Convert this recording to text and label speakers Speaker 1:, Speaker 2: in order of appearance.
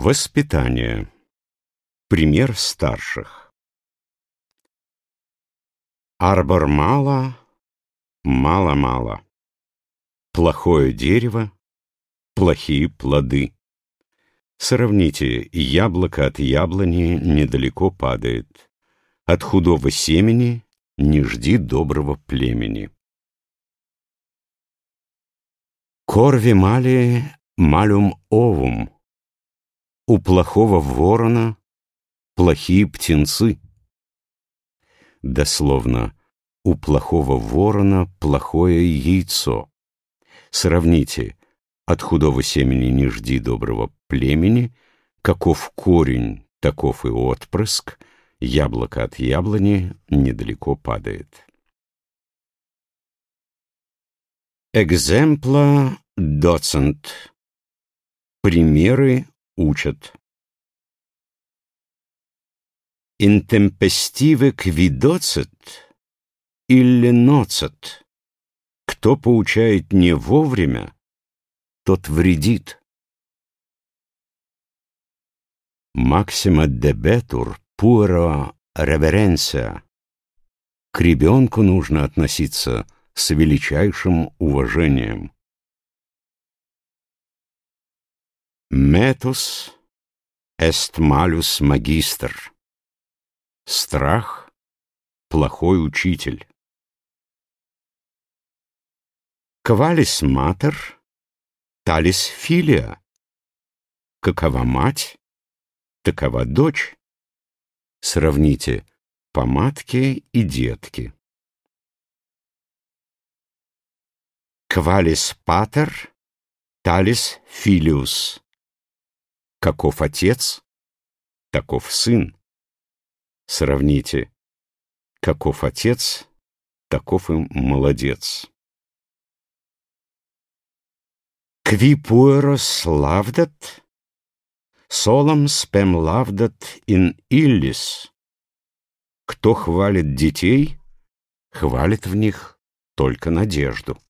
Speaker 1: Воспитание. Пример старших. Арбор мало, мало-мало. Плохое дерево, плохие плоды. Сравните, яблоко от яблони недалеко падает. От худого семени не жди доброго племени. Корви мали малюм овум. У плохого ворона плохие птенцы. Дословно, у плохого ворона плохое яйцо. Сравните, от худого семени не жди доброго племени, каков корень, таков и отпрыск, яблоко от яблони недалеко падает. Экземпла доцент. Примеры учат. Интемпестиве квидоцет или ноцет. Кто поучает не вовремя, тот вредит. Максима дебетур пуэро реверенция. К ребенку нужно относиться с величайшим уважением. Метус эст малюс магистр. Страх — плохой учитель. Квалис матер, талис филия. Какова мать, такова дочь. Сравните по матке и детки. Квалис патер, талис филиус. Каков отец, таков сын. Сравните. Каков отец, таков и молодец. Кви пуэрос лавдат, солом спем лавдат ин иллис. Кто хвалит детей, хвалит в них только надежду.